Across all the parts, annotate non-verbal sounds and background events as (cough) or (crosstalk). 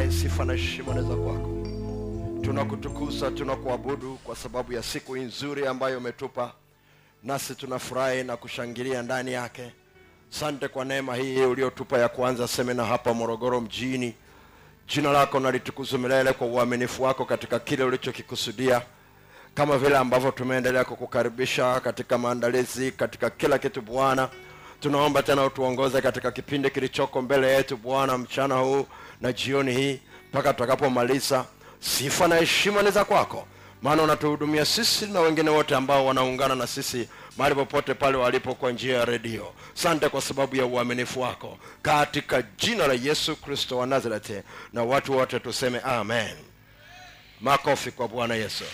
wewe sifa na heshima ni za kwako. Tunakutukuza tunakuabudu kwa sababu ya siku hii nzuri ambayo umetupa. Nasi tunafurahi na kushangilia ndani yake. Sante kwa neema hii uliotupa ya kuanza semina hapa morogoro mjini. Jina lako nalitukuzwa milele kwa uaminifu wako katika kile ulichokikusudia. Kama vile ambavyo tumeendelea kukukaribisha katika maandalizi katika kila kitu bwana tunaomba tena utuongoze katika kipindi kilichoko mbele yetu bwana mchana huu na jioni hii mpaka tutakapomaliza sifa na heshima ni za kwako. Maana unatuhudumia sisi na wengine wote ambao wanaungana na sisi mahali popote pale walipo kwa njia ya redio. Sante kwa sababu ya uaminifu wako. Katika jina la yesu kristo wa nazareti na watu wote tuseme amen. Makofi kwa bwana yesu.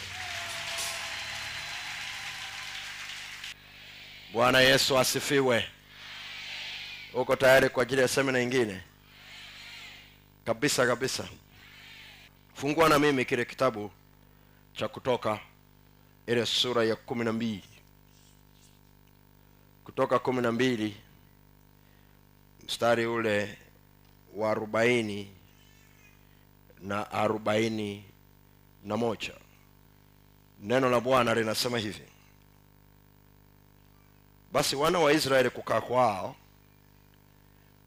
Bwana yesu asifiwe. Uko tayari kwa ajili ya semina ingine kabisa kabisa. Fungua na mimi kile kitabu cha kutoka ile sura ya kumi na mbili. Kutoka kumi na mbili mstari ule wa arobaini na arobaini na moja. Neno la bwana linasema hivi. Basi wana wa israeli kukaa kwao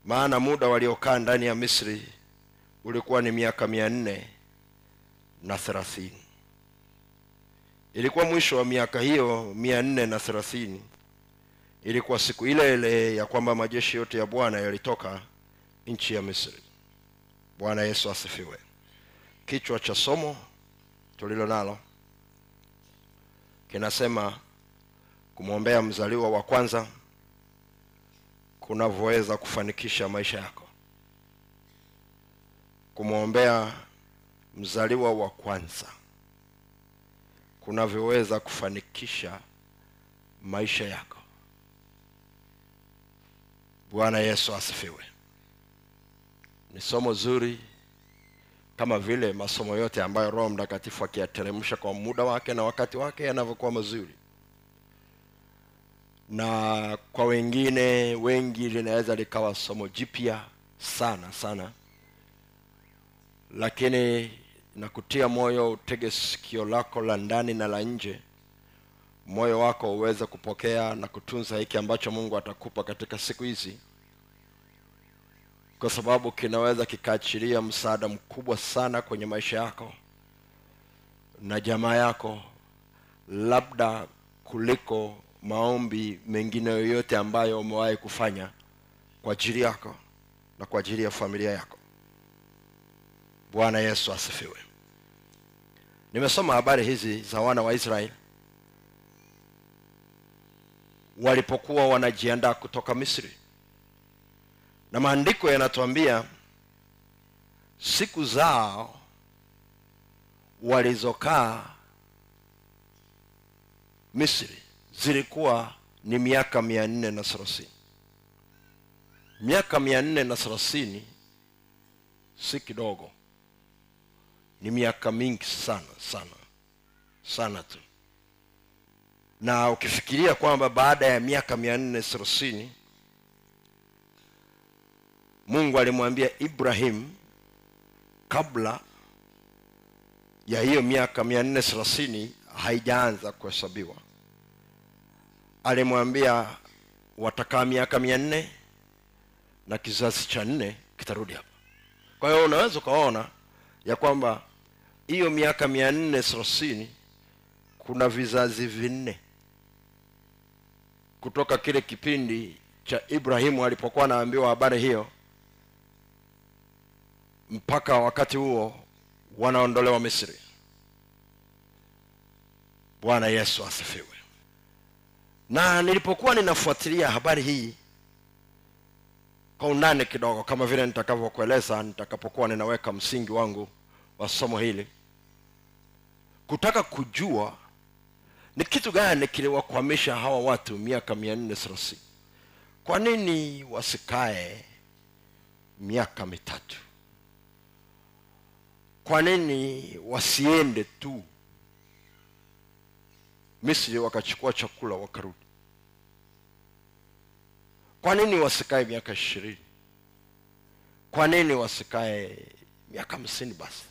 maana muda waliokaa ndani ya misri ulikuwa ni miaka mia nne na thelathini. Ilikuwa mwisho wa miaka hiyo mia nne na thelathini. Ilikuwa siku ile ile ya kwamba majeshi yote ya bwana yalitoka nchi ya misri. Bwana yesu asifiwe. Kichwa cha somo tulilo nalo kinasema kumwombea mzaliwa wa kwanza kunavyoweza kufanikisha maisha yako kumwombea mzaliwa wa kwanza kunavyoweza kufanikisha maisha yako. Bwana yesu asifiwe. Ni somo zuri kama vile masomo yote ambayo roho mtakatifu akiyateremsha kwa muda wake na wakati wake yanavyokuwa mazuri. Na kwa wengine wengi linaweza likawa somo jipya sana sana lakini nakutia moyo utege sikio lako la ndani na la nje. Moyo wako uweze kupokea na kutunza hiki ambacho mungu atakupa katika siku hizi. Kwa sababu kinaweza kikaachilia msaada mkubwa sana kwenye maisha yako na jamaa yako labda kuliko maombi mengine yoyote ambayo umewahi kufanya kwa ajili yako na kwa ajili ya familia yako bwana yesu asifiwe. Nimesoma habari hizi za wana wa israeli. Walipokuwa wanajiandaa kutoka misri. Na maandiko yanatuambia siku zao walizokaa misri zilikuwa ni miaka mia nne na thelathini. Miaka mia nne na thelathini si kidogo ni miaka mingi sana sana sana tu. Na ukifikiria kwamba baada ya miaka mia nne thelathini mungu alimwambia ibrahim kabla ya hiyo miaka mia nne thelathini haijaanza kuhesabiwa. Alimwambia watakaa miaka mia nne na kizazi cha nne kitarudi hapa. Kwa hiyo unaweza ukaona ya kwamba hiyo miaka mia nne thelathini kuna vizazi vinne kutoka kile kipindi cha ibrahimu alipokuwa anaambiwa habari hiyo mpaka wakati huo wanaondolewa misri. Bwana yesu asifiwe. Na nilipokuwa ninafuatilia habari hii kwa undani kidogo kama vile nitakavyokueleza nitakapokuwa ninaweka msingi wangu wa somo hili kutaka kujua ni kitu gani kiliwakwamisha hawa watu miaka mia nne thelathini. Kwa nini wasikae miaka mitatu? Kwa nini wasiende tu? Misri wakachukua chakula wakarudi. Kwa nini wasikae miaka ishirini? Kwa nini wasikae miaka hamsini basi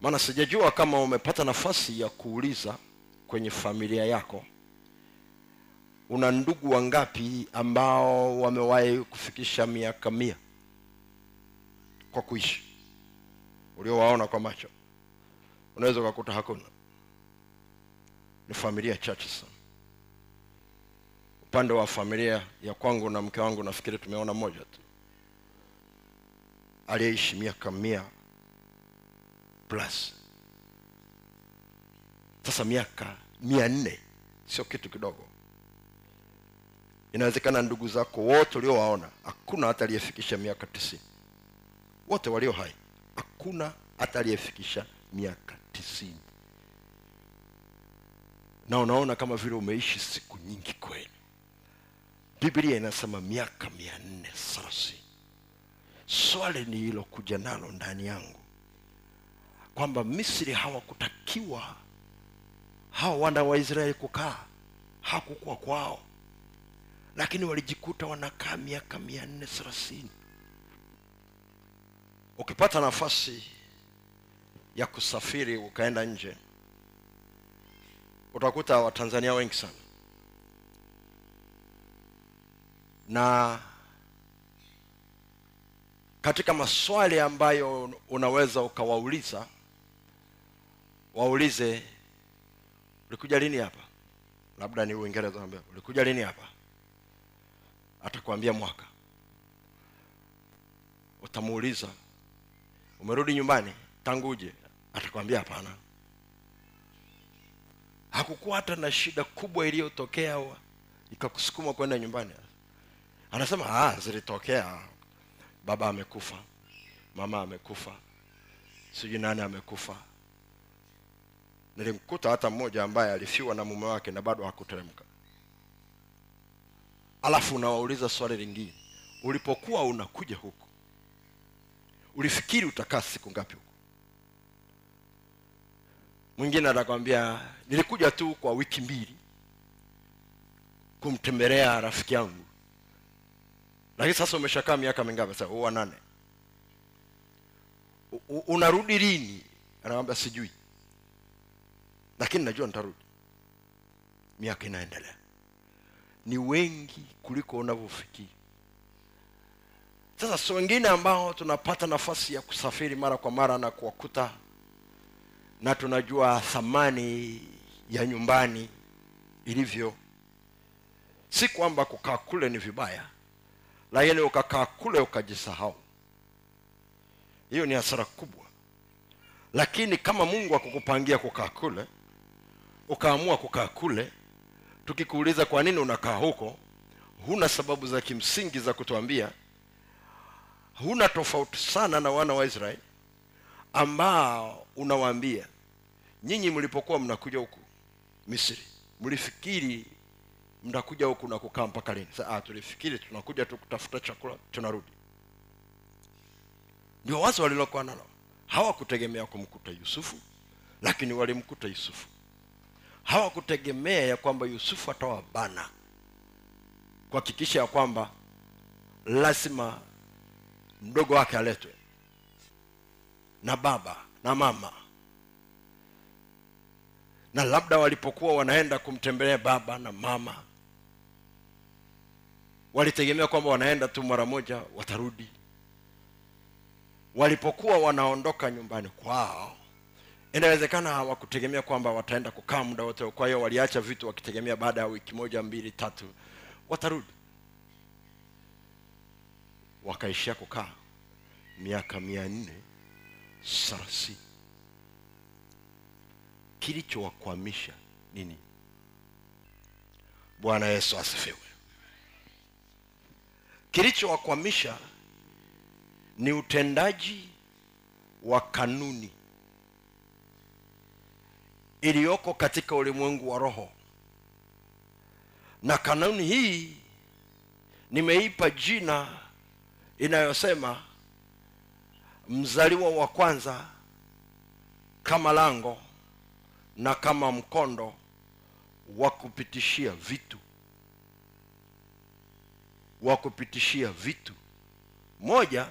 maana sijajua kama umepata nafasi ya kuuliza kwenye familia yako una ndugu wangapi ambao wamewahi kufikisha miaka mia kwa kuishi? Uliowaona kwa macho. Unaweza ukakuta hakuna. Ni familia chache sana. Upande wa familia ya kwangu na mke wangu nafikiri tumeona moja tu. Aliyeishi miaka mia plus. Sasa miaka mia nne sio kitu kidogo. Inawezekana ndugu zako wote uliowaona hakuna hata aliyefikisha miaka tisini. Wote walio hai hakuna hata aliyefikisha miaka tisini. Na unaona kama vile umeishi siku nyingi kweli. Biblia inasema miaka mia nne thelathini. Swali kuja nalo ndani yangu kwamba misri hawakutakiwa. Hawa wana wa israeli kukaa hakukuwa kwao. Lakini walijikuta wanakaa miaka mia nne thelathini. Ukipata nafasi ya kusafiri ukaenda nje utakuta watanzania wengi sana. Na katika maswali ambayo unaweza ukawauliza waulize ulikuja lini hapa? Labda ni uingereza ulikuja lini hapa? Atakwambia mwaka. Utamuuliza umerudi nyumbani tangu uje? Atakwambia hapana. Hakukuwa hata na shida kubwa iliyotokea ikakusukuma kwenda nyumbani. Anasema ah, zilitokea. Baba amekufa mama amekufa sijui nani amekufa nilimkuta hata mmoja ambaye alifiwa na mume wake na bado hakuteremka. Alafu unawauliza swali lingine. Ulipokuwa unakuja huku ulifikiri utakaa siku ngapi huku mwingine atakwambia nilikuja tu kwa wiki mbili kumtembelea rafiki yangu. Lakini sasa umeshakaa miaka mingapi? Sasa wa nane. Unarudi lini? Anakwambia sijui lakini najua nitarudi. Miaka inaendelea. Ni wengi kuliko unavyofikiri. Sasa si wengine ambao tunapata nafasi ya kusafiri mara kwa mara na kuwakuta na tunajua thamani ya nyumbani ilivyo. Si kwamba kukaa kule ni vibaya lakini ukakaa kule ukajisahau. Hiyo ni hasara kubwa. Lakini kama mungu akukupangia kukaa kule ukaamua kukaa kule tukikuuliza kwa nini unakaa huko huna sababu za kimsingi za kutuambia. Huna tofauti sana na wana wa israeli ambao unawaambia nyinyi mlipokuwa mnakuja huku misri mlifikiri mnakuja huku na kukaa mpaka lini? Sa, ah, tulifikiri tunakuja tu kutafuta chakula tunarudi. Ndio wazo walilokuwa nalo. Hawakutegemea kumkuta yusufu lakini walimkuta yusufu hawakutegemea ya kwamba yusufu atawabana kuhakikisha ya kwamba lazima mdogo wake aletwe na baba na mama na labda walipokuwa wanaenda kumtembelea baba na mama walitegemea kwamba wanaenda tu mara moja watarudi. Walipokuwa wanaondoka nyumbani kwao inawezekana hawakutegemea kwamba wataenda kukaa muda wote kwa hiyo waliacha vitu wakitegemea baada ya wiki moja mbili tatu. Watarudi. Wakaishia kukaa miaka mia nne sarasi kilichowakwamisha nini? Bwana yesu asifiwe. Kilichowakwamisha ni utendaji wa kanuni iliyoko katika ulimwengu wa roho. Na kanuni hii nimeipa jina inayosema mzaliwa wa kwanza kama lango na kama mkondo wa kupitishia vitu. Wa kupitishia vitu. Moja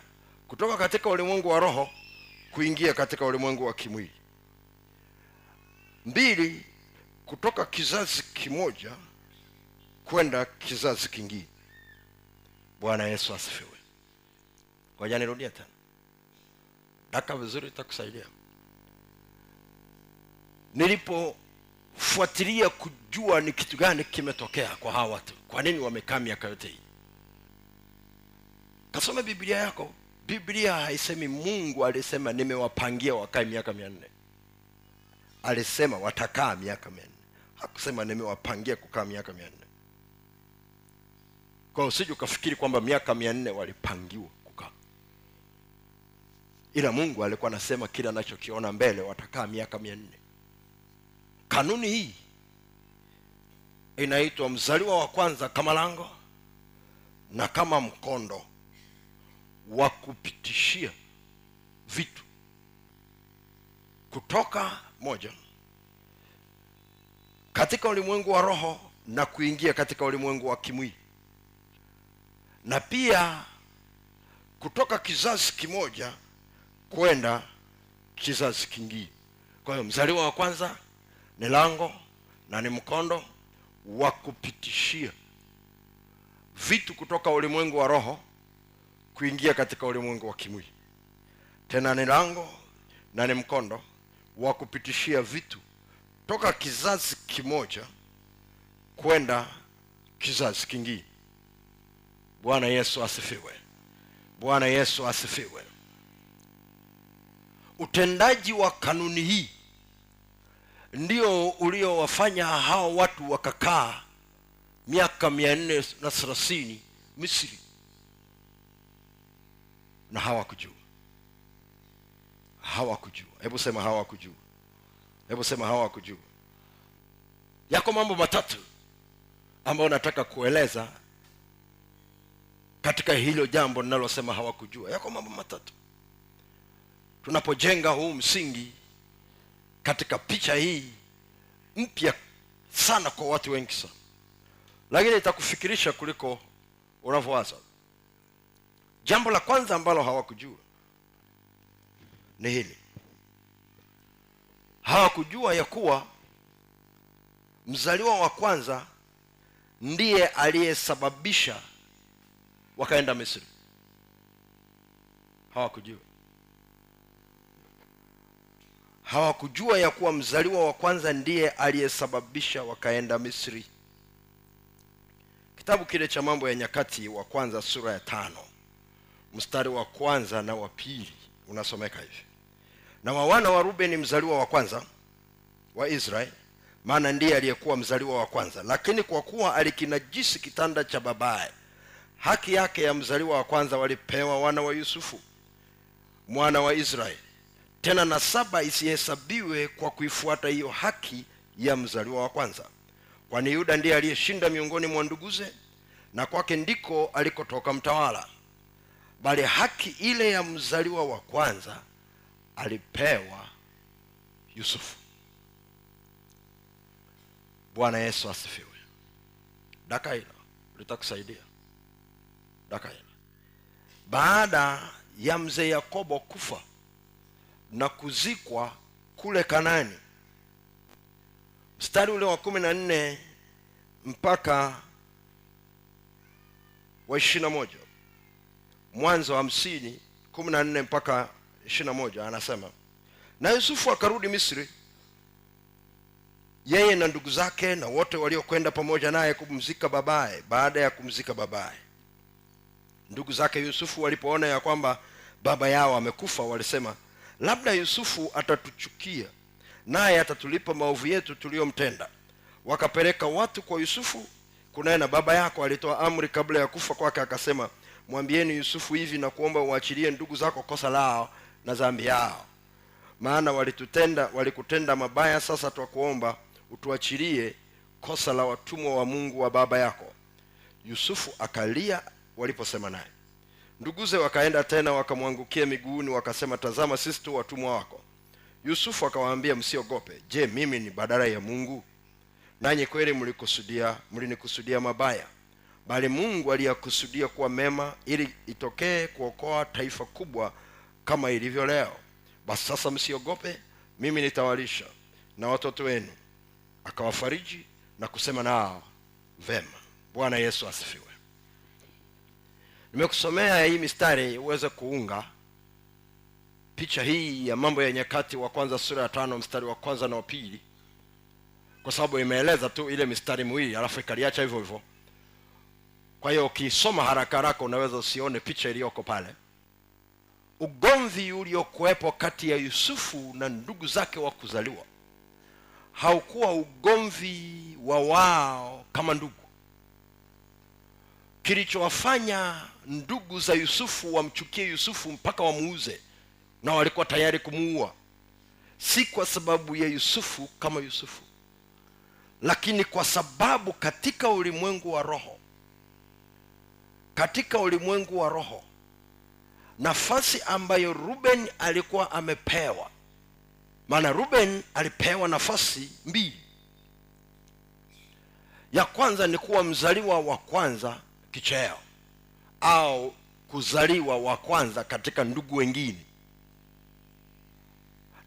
kutoka katika ulimwengu wa roho kuingia katika ulimwengu wa kimwili mbili kutoka kizazi kimoja kwenda kizazi kingine. Bwana yesu asifiwe. Ngoja nirudia tena. Daka vizuri itakusaidia. Nilipofuatilia kujua ni kitu gani kimetokea kwa hawa watu kwa nini wamekaa miaka yote hii. Kasoma biblia yako. Biblia haisemi mungu alisema nimewapangia wakae miaka mia nne alisema watakaa miaka mia nne. Hakusema nimewapangia kukaa miaka mia nne. Kwa usije ukafikiri kwamba miaka mia nne walipangiwa kukaa. Ila mungu alikuwa anasema kile anachokiona mbele watakaa miaka mia nne. Kanuni hii inaitwa mzaliwa wa kwanza kama lango na kama mkondo wa kupitishia vitu kutoka moja. Katika ulimwengu wa roho na kuingia katika ulimwengu wa kimwili. Na pia kutoka kizazi kimoja kwenda kizazi kingine. Kwa hiyo mzaliwa wa kwanza ni lango na ni mkondo wa kupitishia vitu kutoka ulimwengu wa roho kuingia katika ulimwengu wa kimwili. Tena ni lango na ni mkondo wa kupitishia vitu toka kizazi kimoja kwenda kizazi kingine. Bwana yesu asifiwe. Bwana yesu asifiwe. Utendaji wa kanuni hii ndio uliowafanya hao watu wakakaa miaka mia nne na thelathini misri na hawakujua. Hawakujua hebu sema hawakujua hebu sema hawakujua yako mambo matatu ambayo nataka kueleza katika hilo jambo linalosema hawakujua. Yako mambo matatu. Tunapojenga huu msingi katika picha hii mpya sana kwa watu wengi sana. Lakini itakufikirisha kuliko unavyowaza jambo la kwanza ambalo hawakujua ni hili hawakujua ya kuwa mzaliwa wa kwanza ndiye aliyesababisha wakaenda misri. Hawakujua. Hawakujua ya kuwa mzaliwa wa kwanza ndiye aliyesababisha wakaenda misri. Kitabu kile cha mambo ya nyakati wa kwanza sura ya tano mstari wa kwanza na wa pili unasomeka hivi na wa wana wa rubeni mzaliwa wa kwanza wa israeli maana ndiye aliyekuwa mzaliwa wa kwanza. Lakini kwa kuwa alikinajisi kitanda cha babaye haki yake ya mzaliwa wa kwanza walipewa wana wa yusufu mwana wa israeli tena na saba isihesabiwe kwa kuifuata hiyo haki ya mzaliwa wa kwanza. Kwani yuda ndiye aliyeshinda miongoni mwa nduguze na kwake ndiko alikotoka mtawala. Bali haki ile ya mzaliwa wa kwanza alipewa yusufu. Bwana yesu asifiwe. Daka hilo litakusaidia. Daka hilo. Baada ya mzee yakobo kufa na kuzikwa kule kanani mstari ule wa kumi na nne mpaka wa ishirina moja mwanzo hamsini kumi na nne mpaka ishirina moja anasema na yusufu akarudi misri. Yeye na ndugu zake na wote waliokwenda pamoja naye kumzika babaye baada ya kumzika babaye. Ndugu zake yusufu walipoona ya kwamba baba yao amekufa walisema labda yusufu atatuchukia naye atatulipa maovu yetu tuliyomtenda. Wakapeleka watu kwa yusufu. Kunaye kunena baba yako alitoa amri kabla ya kufa kwake akasema mwambieni yusufu hivi na kuomba uachilie ndugu zako kosa lao na dhambi yao. Maana walitutenda walikutenda mabaya sasa twakuomba utuachilie kosa la watumwa wa mungu wa baba yako. Yusufu akalia waliposema naye. Nduguze wakaenda tena wakamwangukia miguuni wakasema tazama sisi tu watumwa wako. Yusufu akawaambia msiogope. Je mimi ni badala ya mungu? Nanyi kweli mlikusudia mlinikusudia mabaya. Bali mungu aliyakusudia kuwa mema ili itokee kuokoa taifa kubwa kama ilivyo leo. Basi sasa msiogope mimi nitawalisha na watoto wenu. Akawafariji na kusema nao vema. Bwana yesu asifiwe. Nimekusomea hii mistari uweze kuunga picha hii ya mambo ya nyakati wa kwanza sura ya tano mstari wa kwanza na wa pili kwa sababu imeeleza tu ile mistari miwili alafu ikaliacha hivyo hivyo. Kwa hiyo ukisoma haraka haraka unaweza usione picha iliyoko pale ugomvi uliokuwepo kati ya yusufu na ndugu zake wa kuzaliwa haukuwa ugomvi wa wao kama ndugu. Kilichowafanya ndugu za yusufu wamchukie yusufu mpaka wamuuze na walikuwa tayari kumuua. Si kwa sababu ya yusufu kama yusufu lakini kwa sababu katika ulimwengu wa roho katika ulimwengu wa roho nafasi ambayo ruben alikuwa amepewa. Maana ruben alipewa nafasi mbili. Ya kwanza ni kuwa mzaliwa wa kwanza kicheo au kuzaliwa wa kwanza katika ndugu wengine.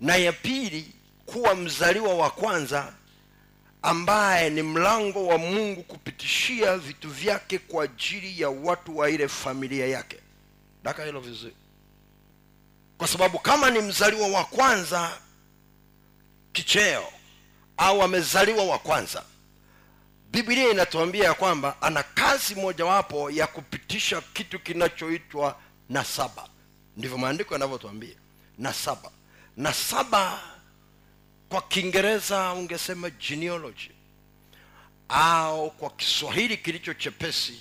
Na ya pili kuwa mzaliwa wa kwanza ambaye ni mlango wa mungu kupitishia vitu vyake kwa ajili ya watu wa ile familia yake daka hilo vizuri. Kwa sababu kama ni mzaliwa wa kwanza kicheo au amezaliwa wa kwanza biblia inatuambia ya kwamba ana kazi mojawapo ya kupitisha kitu kinachoitwa nasaba. Ndivyo maandiko yanavyotuambia nasaba. Nasaba kwa kiingereza ungesema genealogy au kwa kiswahili kilicho chepesi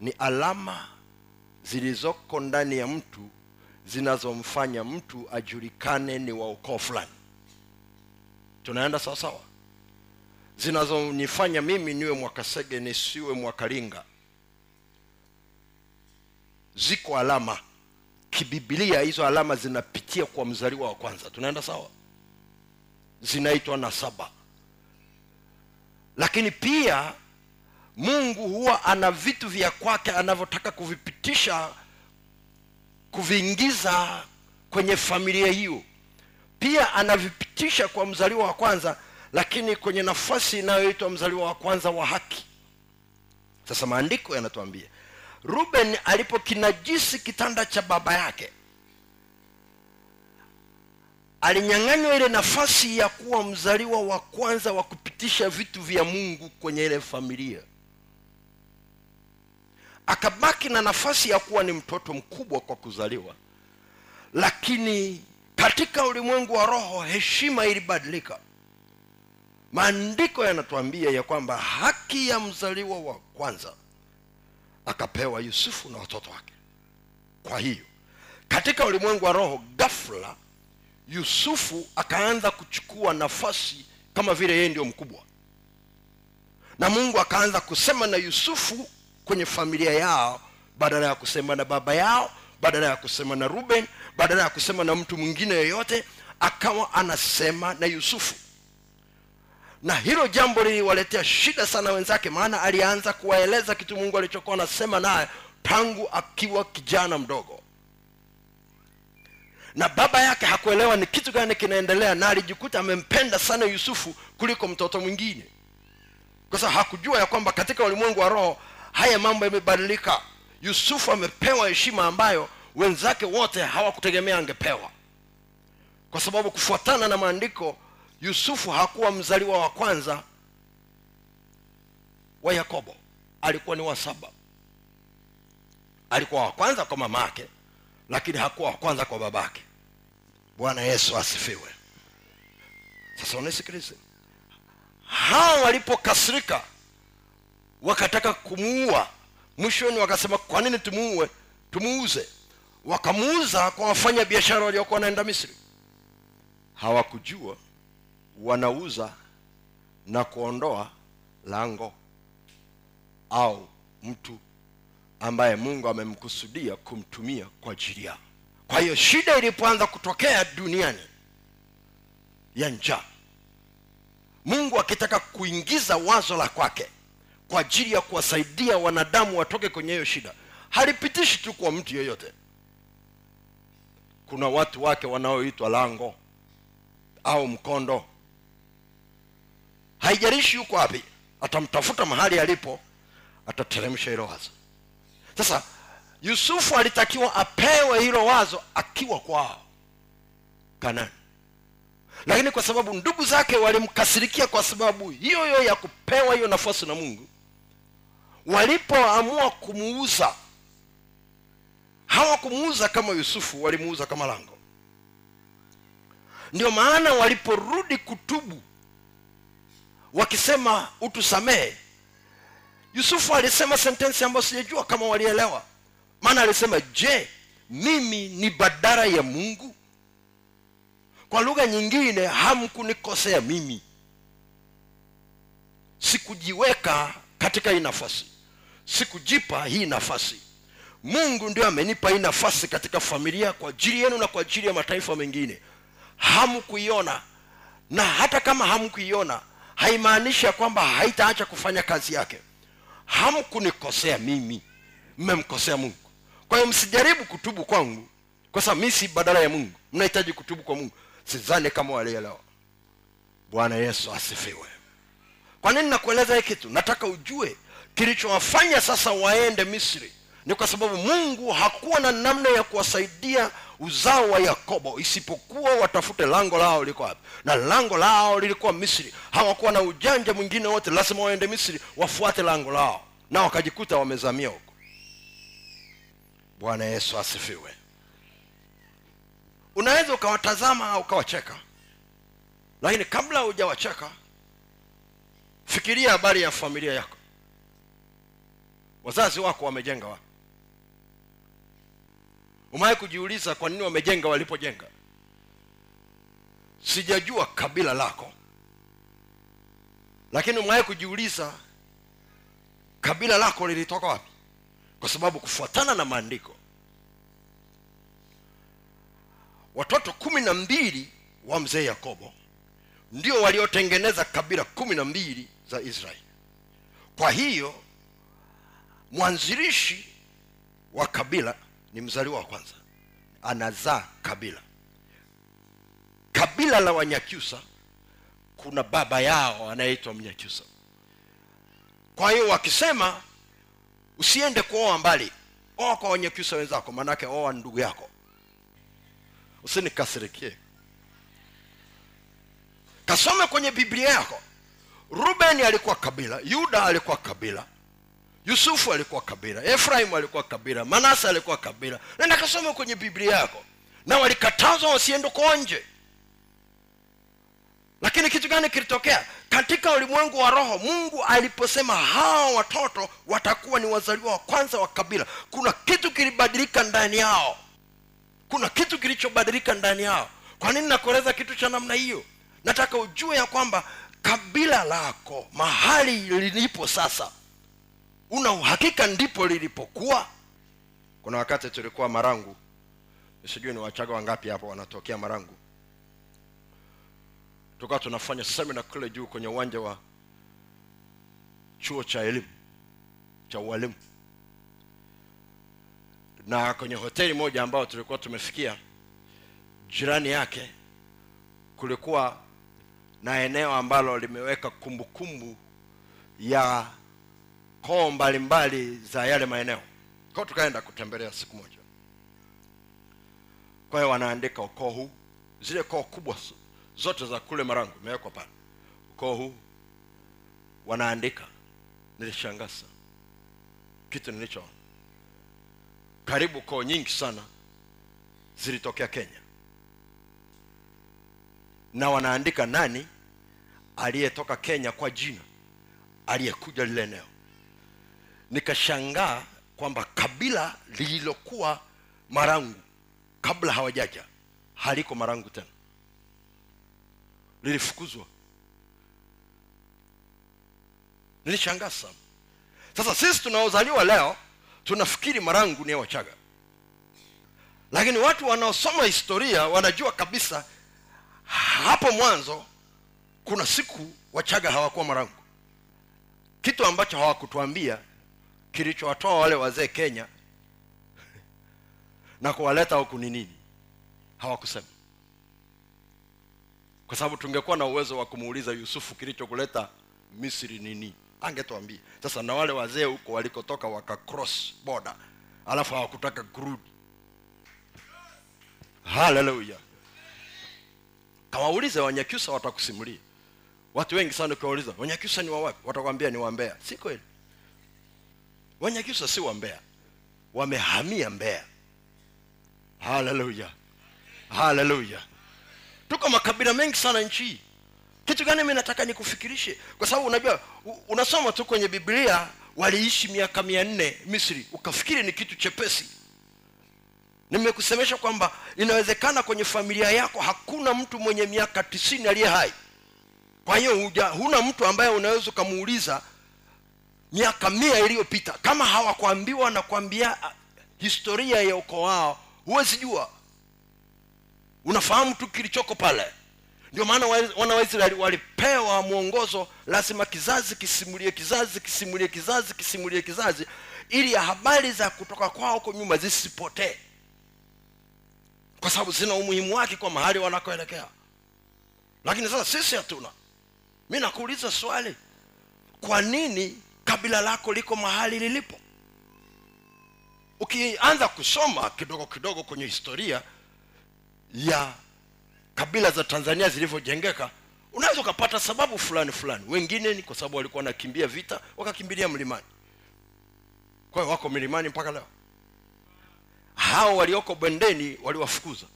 ni alama zilizoko ndani ya mtu zinazomfanya mtu ajulikane ni wa ukoo fulani. Tunaenda sawasawa zinazonifanya mimi niwe mwakasege nisiwe mwakalinga ziko alama. Kibibilia hizo alama zinapitia kwa mzaliwa wa kwanza. Tunaenda sawa? Zinaitwa na saba lakini pia mungu huwa ana vitu vya kwake anavyotaka kuvipitisha kuviingiza kwenye familia hiyo. Pia anavipitisha kwa mzaliwa wa kwanza lakini kwenye nafasi inayoitwa mzaliwa wa kwanza wa haki. Sasa maandiko yanatuambia ruben alipokinajisi kitanda cha baba yake alinyang'anywa ile nafasi ya kuwa mzaliwa wa kwanza wa kupitisha vitu vya mungu kwenye ile familia akabaki na nafasi ya kuwa ni mtoto mkubwa kwa kuzaliwa. Lakini katika ulimwengu wa roho heshima ilibadilika. Maandiko yanatuambia ya kwamba haki ya mzaliwa wa kwanza akapewa yusufu na watoto wake. Kwa hiyo katika ulimwengu wa roho ghafla yusufu akaanza kuchukua nafasi kama vile yeye ndio mkubwa. Na mungu akaanza kusema na yusufu kwenye familia yao badala ya kusema na baba yao badala ya kusema na ruben badala ya kusema na mtu mwingine yoyote akawa anasema na yusufu. Na hilo jambo liliwaletea shida sana wenzake maana alianza kuwaeleza kitu mungu alichokuwa anasema naye tangu akiwa kijana mdogo. Na baba yake hakuelewa ni kitu gani kinaendelea na alijikuta amempenda sana yusufu kuliko mtoto mwingine. Kwa sababu hakujua ya kwamba katika ulimwengu wa roho haya mambo yamebadilika. Yusufu amepewa heshima ambayo wenzake wote hawakutegemea angepewa. Kwa sababu kufuatana na maandiko yusufu hakuwa mzaliwa wa kwanza wa yakobo. Alikuwa ni wa saba. Alikuwa wa kwanza kwa mama yake lakini hakuwa wa kwanza kwa babake. Bwana yesu asifiwe. Sasa unaisikiliza hawa walipokasirika wakataka kumuua. Mwishoni wakasema kwa nini tumuue? Tumuuze. Wakamuuza kwa wafanya biashara waliokuwa wanaenda misri. Hawakujua wanauza na kuondoa lango au mtu ambaye mungu amemkusudia kumtumia kwa ajili yao. Kwa hiyo shida ilipoanza kutokea duniani ya njaa mungu akitaka kuingiza wazo la kwake kwa ajili ya kuwasaidia wanadamu watoke kwenye hiyo shida. Halipitishi tu kwa mtu yeyote. Kuna watu wake wanaoitwa lango au mkondo. Haijarishi yuko wapi atamtafuta mahali alipo atateremsha hilo wazo. Sasa yusufu alitakiwa apewe hilo wazo akiwa kwao kanani. Lakini kwa sababu ndugu zake walimkasirikia kwa sababu hiyo hiyo ya kupewa hiyo nafasi na mungu walipoamua kumuuza hawakumuuza kama yusufu walimuuza kama lango. Ndio maana waliporudi kutubu wakisema utusamehe yusufu alisema sentensi ambayo sijajua kama walielewa. Maana alisema je mimi ni badara ya mungu? Kwa lugha nyingine hamkunikosea mimi. Sikujiweka katika hii nafasi sikujipa hii nafasi. Mungu ndio amenipa hii nafasi katika familia kwa ajili yenu na kwa ajili ya mataifa mengine. Hamkuiona. Na hata kama hamkuiona haimaanishi ya kwamba haitaacha kufanya kazi yake. Hamkunikosea mimi. Mmemkosea mungu. Kwa hiyo msijaribu kutubu kwangu kwa sababu mi si badala ya mungu. Mnahitaji kutubu kwa mungu. Sidhani kama walielewa. Bwana yesu asifiwe. Kwa nini nakueleza hii kitu? Nataka ujue kilichowafanya sasa waende misri ni kwa sababu mungu hakuwa na namna ya kuwasaidia uzao wa yakobo isipokuwa watafute lango lao liko wapi. Na lango lao lilikuwa misri. Hawakuwa na ujanja mwingine wote lazima waende misri wafuate lango lao. Na wakajikuta wamezamia huko. Bwana yesu asifiwe. Unaweza ukawatazama au ukawacheka. Lakini kabla hujawacheka fikiria habari ya familia yako wazazi wako wamejenga wapi? Umewahi kujiuliza kwa nini wamejenga walipojenga? Sijajua kabila lako. Lakini umewahi kujiuliza kabila lako lilitoka wapi? Kwa sababu kufuatana na maandiko watoto kumi na mbili wa mzee yakobo ndio waliotengeneza kabila kumi na mbili za israeli. Kwa hiyo mwanzilishi wa kabila ni mzaliwa wa kwanza. Anazaa kabila. Kabila la wanyakyusa kuna baba yao anayeitwa mnyakyusa. Kwa hiyo wakisema usiende kuoa mbali oa kwa wanyakyusa wenzako maanake oa ndugu yako. Usinikasirikie. Kasome kwenye biblia yako. Ruben alikuwa kabila yuda alikuwa kabila yusufu alikuwa kabila efraimu alikuwa kabila manase alikuwa kabila. Nenda kasoma kwenye biblia yako. Na walikatazwa wasiende kwa nje. Lakini kitu gani kilitokea? Katika ulimwengu wa roho mungu aliposema hawa watoto watakuwa ni wazaliwa wa kwanza wa kabila kuna kitu kilibadilika ndani yao. Kuna kitu kilichobadilika ndani yao. Kwa nini nakueleza kitu cha namna hiyo? Nataka ujue ya kwamba kabila lako mahali lilipo sasa una uhakika ndipo lilipokuwa? Kuna wakati tulikuwa marangu. Sijui ni wachaga wangapi hapo wanatokea marangu. Tukawa tunafanya semina kule juu kwenye uwanja wa chuo cha elimu cha ualimu. Na kwenye hoteli moja ambayo tulikuwa tumefikia jirani yake kulikuwa na eneo ambalo limeweka kumbukumbu ya koo mbalimbali za yale maeneo. Kwao tukaenda kutembelea siku moja. Kwa hiyo wanaandika ukoo huu. Zile koo kubwa zote za kule marangu imewekwa pale. Ukoo huu wanaandika. Nilishangasa kitu nilichoona karibu koo nyingi sana zilitokea kenya. Na wanaandika nani aliyetoka kenya kwa jina aliyekuja lile eneo nikashangaa kwamba kabila lililokuwa marangu kabla hawajaja haliko marangu tena. Lilifukuzwa. Nilishangaa sana. Sasa sisi tunaozaliwa leo tunafikiri marangu ni wachaga. Lakini watu wanaosoma historia wanajua kabisa hapo mwanzo kuna siku wachaga hawakuwa marangu. Kitu ambacho hawakutuambia kilichowatoa wale wazee kenya (laughs) na kuwaleta huku ni nini? Hawakusema kwa sababu tungekuwa na uwezo wa kumuuliza yusufu kilichokuleta misri ni nini? Angetuambia. Sasa na wale wazee huko walikotoka waka cross border alafu hawakutaka kurudi. Haleluya kawaulize wanyakyusa watakusimulia. Watu wengi sana ukiwauliza wanyakyusa ni wawapi watakwambia ni wambea si kweli wanyakyusa si wa Mbeya, wamehamia mbea haleluya haleluya tuko makabila mengi sana nchi hii. Kitu gani mi nataka nikufikirishe? Kwa sababu unajua unasoma tu kwenye biblia waliishi miaka mia nne misri. Ukafikiri ni kitu chepesi. Nimekusemesha kwamba inawezekana kwenye familia yako hakuna mtu mwenye miaka tisini aliye hai. Kwa hiyo huna mtu ambaye unaweza ukamuuliza miaka mia iliyopita kama hawakuambiwa na kuambia ah, historia ya uko wao huwezi jua. Unafahamu tu kilichoko pale. Ndio maana wana waisraeli walipewa mwongozo lazima kizazi kisimulie kizazi kisimulie kizazi kisimulie kizazi ili habari za kutoka kwao huko nyuma zisipotee. Kwa sababu zina umuhimu wake kwa mahali wanakoelekea. Lakini sasa sisi hatuna. Mi nakuuliza swali kwa nini kabila lako liko mahali lilipo. Ukianza kusoma kidogo kidogo kwenye historia ya kabila za tanzania zilivyojengeka unaweza ukapata sababu fulani fulani. Wengine ni kwa sababu walikuwa wanakimbia vita wakakimbilia mlimani. Kwa hiyo wako milimani mpaka leo. Hao walioko bondeni waliwafukuza.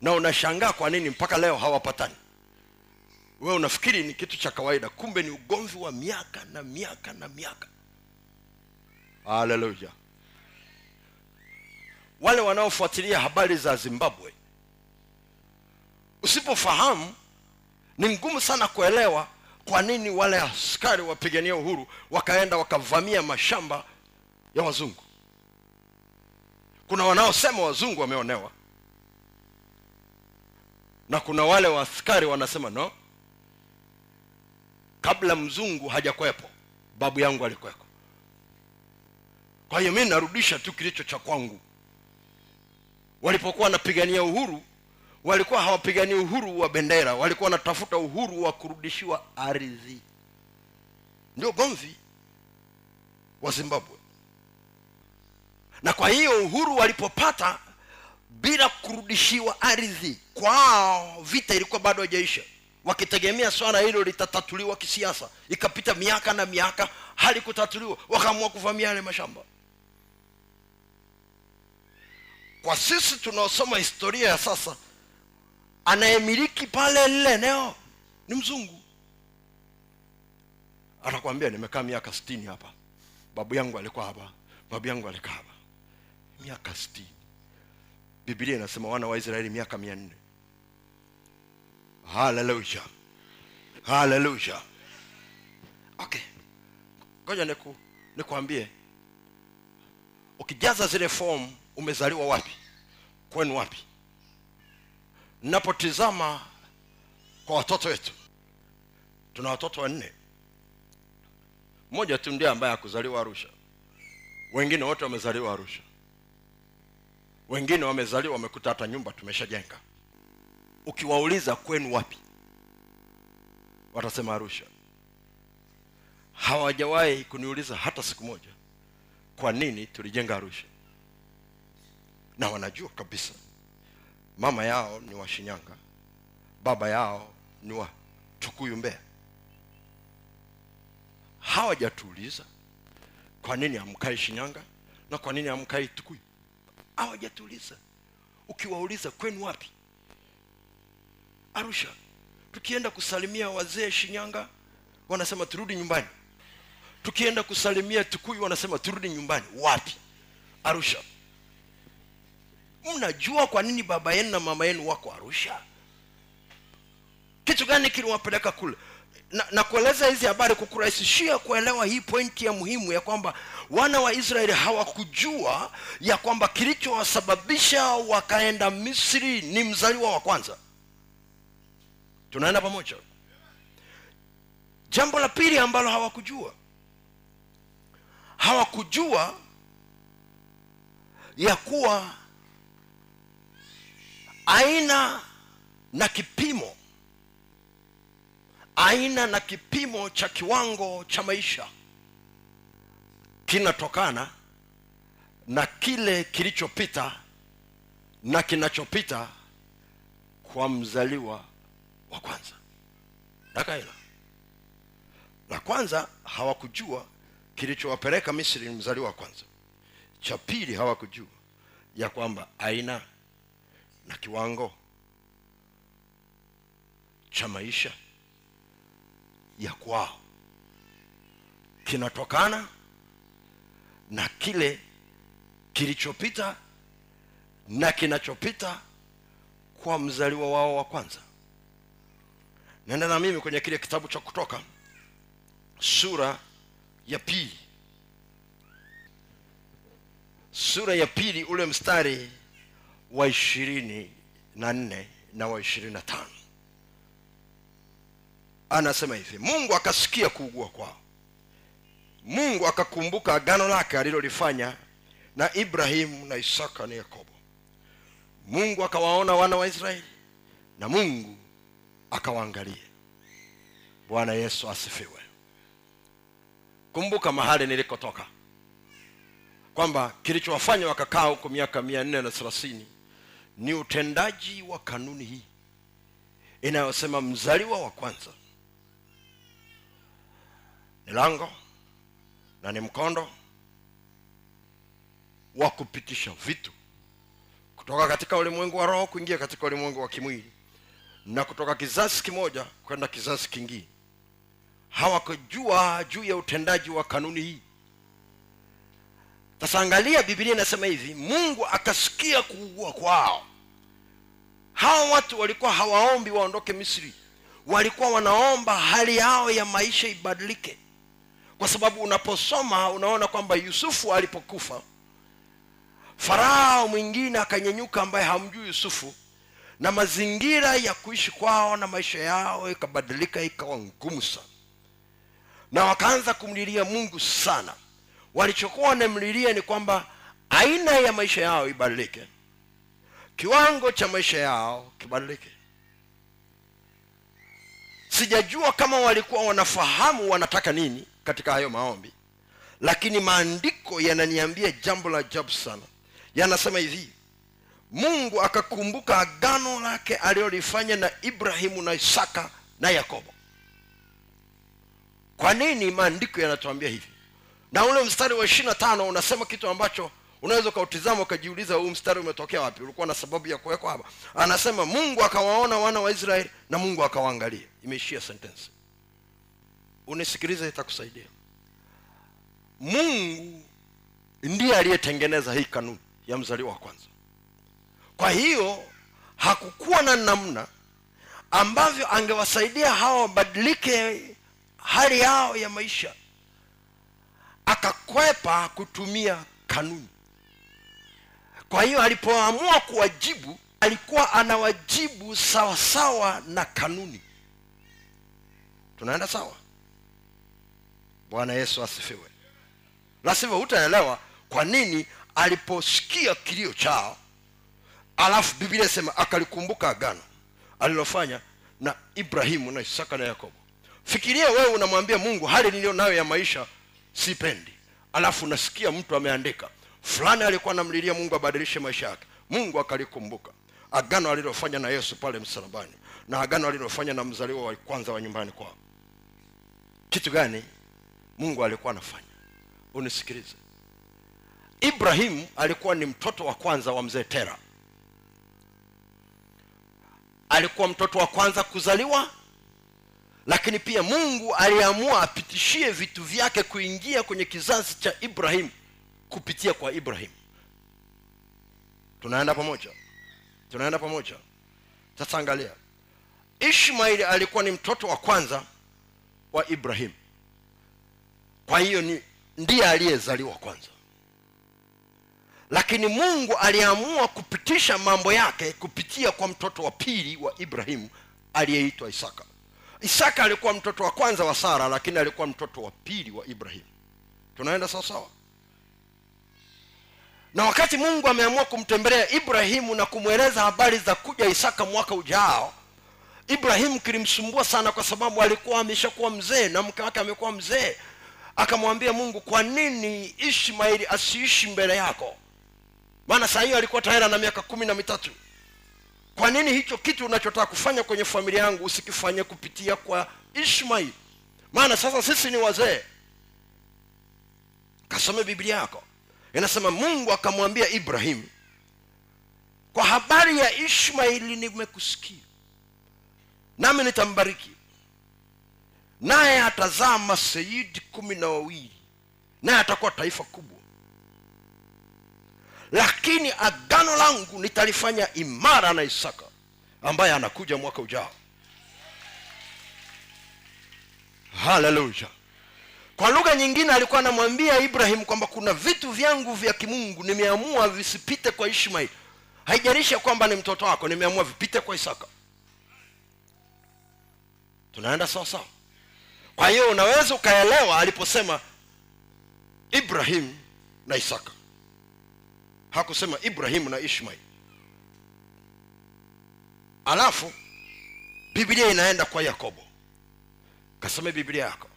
Na unashangaa kwa nini mpaka leo hawapatani we unafikiri ni kitu cha kawaida? Kumbe ni ugomvi wa miaka na miaka na miaka. Haleluya wale wanaofuatilia habari za zimbabwe usipofahamu ni ngumu sana kuelewa kwa nini wale askari wapigania uhuru wakaenda wakavamia mashamba ya wazungu. Kuna wanaosema wazungu wameonewa. Na kuna wale waaskari wanasema no kabla mzungu hajakwepo babu yangu alikuweko. Kwa hiyo mimi narudisha tu kilicho cha kwangu. Walipokuwa wanapigania uhuru walikuwa hawapigania uhuru wa bendera walikuwa wanatafuta uhuru wa kurudishiwa ardhi. Ndio gomvi wa zimbabwe. Na kwa hiyo uhuru walipopata bila kurudishiwa ardhi kwao vita ilikuwa bado haijaisha wakitegemea swala hilo litatatuliwa kisiasa. Ikapita miaka na miaka halikutatuliwa. Wakaamua kuvamia yale mashamba. Kwa sisi tunaosoma historia ya sasa anayemiliki pale lile eneo ni mzungu. Atakwambia nimekaa miaka sitini hapa. Babu yangu alikuwa hapa. Babu yangu alikaa hapa. Miaka sitini. Biblia inasema wana wa israeli miaka mia nne haleluya haleluya okay. Ngoja niku nikuambie ukijaza zile fomu umezaliwa wapi? Kwenu wapi? Napotizama kwa watoto wetu. Tuna watoto wanne. Mmoja tu ndiye ambaye hakuzaliwa arusha. Wengine wote wamezaliwa arusha. Wengine wamezaliwa wamekuta hata nyumba tumeshajenga ukiwauliza kwenu wapi watasema arusha. Hawajawahi kuniuliza hata siku moja kwa nini tulijenga arusha. Na wanajua kabisa mama yao ni wa shinyanga baba yao ni wa tukuyu mbea hawajatuuliza kwa nini amkai shinyanga na kwa nini amkai tukuyu. Hawajatuuliza. Ukiwauliza kwenu wapi arusha. Tukienda kusalimia wazee shinyanga wanasema turudi nyumbani. Tukienda kusalimia tukuyu wanasema turudi nyumbani. Wapi? Arusha. Mnajua kwa nini baba yenu na mama yenu wako arusha? Kitu gani kiliwapeleka kule? Na, na kueleza hizi habari kukurahisishia kuelewa hii pointi ya muhimu ya kwamba wana wa israeli hawakujua ya kwamba kilichowasababisha wakaenda misri ni mzaliwa wa kwanza tunaenda pamoja. Jambo la pili ambalo hawakujua. Hawakujua ya kuwa aina na kipimo aina na kipimo cha kiwango cha maisha kinatokana na kile kilichopita na kinachopita kwa mzaliwa wa kwanza. Dakaila la kwanza hawakujua kilichowapeleka misri ni mzaliwa wa kwanza. Cha pili hawakujua ya kwamba aina na kiwango cha maisha ya kwao. Kinatokana na kile kilichopita na kinachopita kwa mzaliwa wao wa kwanza nenda na mimi kwenye kile kitabu cha kutoka sura ya pili. Sura ya pili ule mstari wa ishirini na nne na wa ishirini na tano. Anasema hivi mungu akasikia kuugua kwao. Mungu akakumbuka agano lake alilolifanya na ibrahimu na isaka na yakobo. Mungu akawaona wana wa israeli na mungu akawaangalia bwana yesu asifiwe. Kumbuka mahali nilikotoka. Kwamba kilichowafanya wakakaa huko miaka mia nne na thelathini ni utendaji wa kanuni hii inayosema mzaliwa wa kwanza ni lango na ni mkondo wa kupitisha vitu kutoka katika ulimwengu wa roho kuingia katika ulimwengu wa kimwili na kutoka kizazi kimoja kwenda kizazi kingine. Hawakujua juu ya utendaji wa kanuni hii. Sasa angalia bibilia inasema hivi mungu akasikia kuugua kwao. Hawa watu walikuwa hawaombi waondoke misri. Walikuwa wanaomba hali yao ya maisha ibadilike. Kwa sababu unaposoma unaona kwamba yusufu alipokufa farao mwingine akanyenyuka ambaye hamjui yusufu na mazingira ya kuishi kwao na maisha yao ikabadilika ikawa ngumu sana. Na wakaanza kumlilia mungu sana. Walichokuwa wanamlilia ni kwamba aina ya maisha yao ibadilike. Kiwango cha maisha yao kibadilike. Sijajua kama walikuwa wanafahamu wanataka nini katika hayo maombi lakini maandiko yananiambia jambo la ajabu sana. Yanasema hivi mungu akakumbuka agano lake aliyolifanya na ibrahimu na isaka na yakobo. Kwa nini maandiko yanatuambia hivi? Na ule mstari wa ishiri na tano unasema kitu ambacho unaweza ukautizama ukajiuliza huu mstari umetokea wapi? Ulikuwa na sababu ya kuwekwa hapa. Anasema mungu akawaona wana wa israeli na mungu akawaangalia. Imeishia sentensi. Unisikilize itakusaidia. Mungu ndiye aliyetengeneza hii kanuni ya mzaliwa wa kwanza kwa hiyo hakukuwa na namna ambavyo angewasaidia hawa wabadilike hali yao ya maisha. Akakwepa kutumia kanuni. Kwa hiyo alipoamua kuwajibu alikuwa anawajibu sawa sawa na kanuni. Tunaenda sawa? Bwana yesu asifiwe. La hutaelewa kwa nini aliposikia kilio chao alafu biblia inasema akalikumbuka agano alilofanya na ibrahimu na isaka na yakobo. Fikiria wewe unamwambia mungu hali niliyo nayo ya maisha sipendi. Alafu nasikia mtu ameandika fulani alikuwa anamlilia mungu abadilishe maisha yake. Mungu akalikumbuka agano alilofanya na yesu pale msalabani na agano alilofanya na mzaliwa wa kwanza wa nyumbani kwao. Kitu gani mungu alikuwa anafanya? Unisikilize. Ibrahimu alikuwa ni mtoto wa kwanza wa mzee tera alikuwa mtoto wa kwanza kuzaliwa lakini pia mungu aliamua apitishie vitu vyake kuingia kwenye kizazi cha ibrahim kupitia kwa ibrahim tunaenda pamoja. Tunaenda pamoja. Sasa angalia. Ishmaili alikuwa ni mtoto wa kwanza wa ibrahim kwa hiyo ni ndiye aliyezaliwa kwanza lakini mungu aliamua kupitisha mambo yake kupitia kwa mtoto wa pili wa ibrahimu aliyeitwa isaka. Isaka alikuwa mtoto wa kwanza wa sara lakini alikuwa mtoto wa pili wa ibrahimu tunaenda sawasawa na wakati mungu ameamua kumtembelea ibrahimu na kumweleza habari za kuja isaka mwaka ujao ibrahimu kilimsumbua sana kwa sababu alikuwa ameshakuwa mzee na mke wake amekuwa mzee. Akamwambia mungu kwa nini ishmaeli asiishi mbele yako maana saa hiyo alikuwa tayari na miaka kumi na mitatu. Kwa nini hicho kitu unachotaka kufanya kwenye familia yangu usikifanye kupitia kwa ishmail maana sasa sisi ni wazee. Kasome biblia yako. Inasema mungu akamwambia ibrahim kwa habari ya ishmaeli nimekusikia nami nitambariki. Naye atazaa maseidi kumi na wawili naye atakuwa taifa kubwa lakini agano langu nitalifanya imara na isaka ambaye anakuja mwaka ujao. Haleluya kwa lugha nyingine alikuwa anamwambia ibrahim kwamba kuna vitu vyangu vya kimungu nimeamua visipite kwa ishmaeli haijalishi kwamba ni mtoto wako nimeamua vipite kwa isaka. Tunaenda sawasawa sawa. Kwa hiyo unaweza ukaelewa aliposema ibrahim na isaka hakusema ibrahimu na ishmail alafu biblia inaenda kwa yakobo. Kasome biblia yako.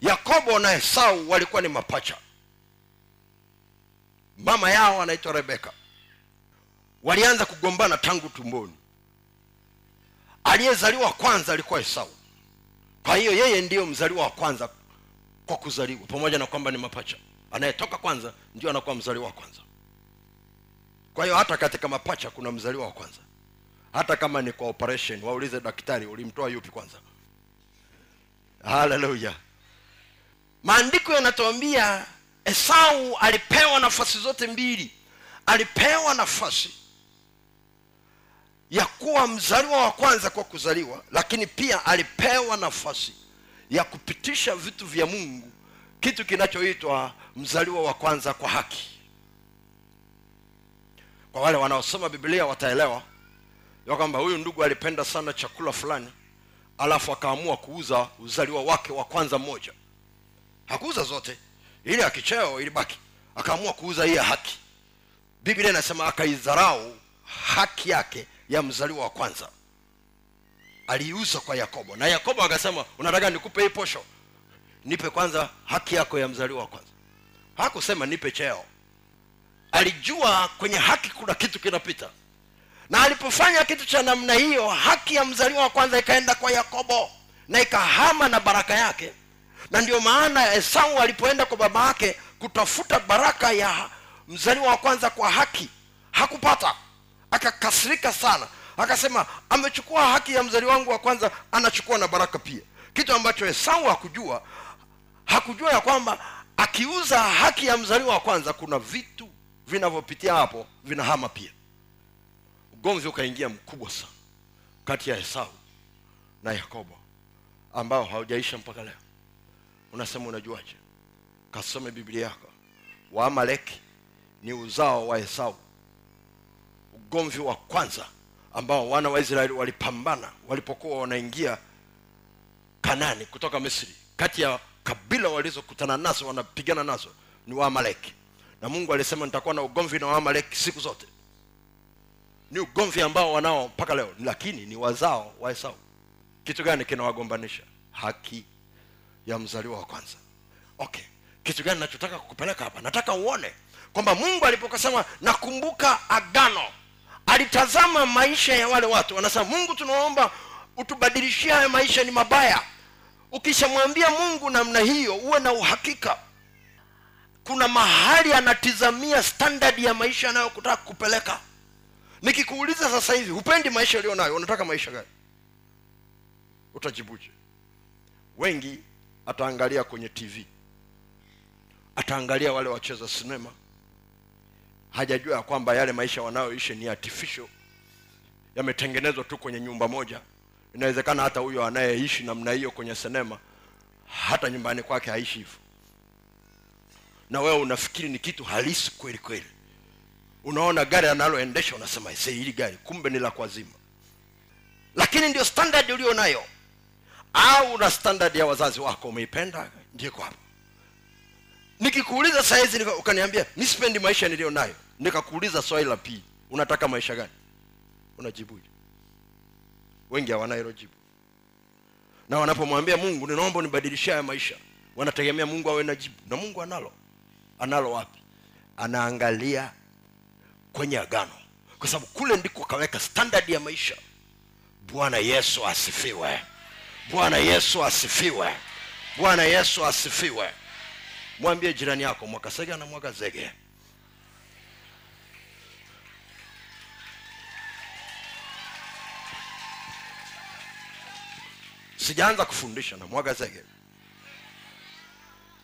Yakobo na esau walikuwa ni mapacha. Mama yao anaitwa rebeka. Walianza kugombana tangu tumboni. Aliyezaliwa kwanza alikuwa esau. Kwa hiyo yeye ndiyo mzaliwa wa kwanza kwa kuzaliwa pamoja na kwamba ni mapacha. Anayetoka kwanza ndio anakuwa mzaliwa wa kwanza kwa hiyo hata katika mapacha kuna mzaliwa wa kwanza. Hata kama ni kwa operation waulize daktari ulimtoa yupi kwanza? Haleluya maandiko yanatuambia esau alipewa nafasi zote mbili. Alipewa nafasi ya kuwa mzaliwa wa kwanza kwa kuzaliwa lakini pia alipewa nafasi ya kupitisha vitu vya mungu kitu kinachoitwa mzaliwa wa kwanza kwa haki kwa wale wanaosoma biblia wataelewa ya kwamba huyu ndugu alipenda sana chakula fulani alafu akaamua kuuza uzaliwa wake wa kwanza mmoja. Hakuuza zote. Ili akicheo kicheo ilibaki. Akaamua kuuza hii haki. Biblia inasema akaidharau haki yake ya mzaliwa wa kwanza. Aliiuza kwa yakobo. Na yakobo akasema unataka nikupe hii posho? Nipe kwanza haki yako ya mzaliwa wa kwanza. Hakusema nipe cheo alijua kwenye haki kuna kitu kinapita. Na alipofanya kitu cha namna hiyo haki ya mzaliwa wa kwanza ikaenda kwa yakobo na ikahama na baraka yake. Na ndio maana esau alipoenda kwa baba yake kutafuta baraka ya mzaliwa wa kwanza kwa haki hakupata. Akakasirika sana. Akasema amechukua haki ya mzaliwa wangu wa kwanza anachukua na baraka pia. Kitu ambacho esau hakujua hakujua ya kwamba akiuza haki ya mzaliwa wa kwanza kuna vitu vinavyopitia hapo vinahama pia. Ugomvi ukaingia mkubwa sana kati ya esau na yakobo ambao haujaisha mpaka leo. Unasema unajuaje? Kasome biblia yako. Waamaleki ni uzao wa esau. Ugomvi wa kwanza ambao wana wa israeli walipambana walipokuwa wanaingia kanani kutoka misri kati ya kabila walizokutana nazo wanapigana nazo ni waamaleki na mungu alisema nitakuwa na ugomvi na waamaleki siku zote. Ni ugomvi ambao wanao mpaka leo lakini ni wazao wa esau. Kitu gani kinawagombanisha? Haki ya mzaliwa wa kwanza. Okay kitu gani nachotaka kukupeleka hapa? Nataka uone kwamba mungu alipokasema nakumbuka agano alitazama maisha ya wale watu. Wanasema mungu tunaomba utubadilishie haya maisha ni mabaya. Ukishamwambia mungu namna hiyo uwe na uhakika kuna mahali anatizamia standard ya maisha anayokutaka kupeleka. Nikikuuliza sasa hivi hupendi maisha yaliyo nayo unataka maisha gani? Utajibuje? Wengi ataangalia kwenye tv ataangalia wale wacheza sinema. Hajajua ya kwamba yale maisha wanayoishi ni artificial. Yametengenezwa tu kwenye nyumba moja. Inawezekana hata huyo anayeishi namna hiyo kwenye sinema hata nyumbani kwake haishi hivyo na wewe unafikiri ni kitu halisi kweli kweli? Unaona gari analoendesha unasema "Ese, hili gari kumbe ni la kwazima lakini ndio standard ulio nayo. Au una standard ya wazazi wako umeipenda? Ndiko hapo. Nikikuuliza sahizi ukaniambia mi sipendi maisha niliyo nayo. Nikakuuliza swali la pili unataka maisha gani? Unajibuje wengi hawana hilo jibu. Na wanapomwambia mungu ninaomba unibadilishie haya maisha wanategemea mungu awe na jibu. Na mungu analo analo wapi? Anaangalia kwenye agano. Kwa sababu kule ndiko kaweka standard ya maisha. Bwana yesu asifiwe. Bwana yesu asifiwe. Bwana yesu asifiwe. Mwambie jirani yako mwaka sege na mwaka zege. Sijaanza kufundisha na mwaga zege.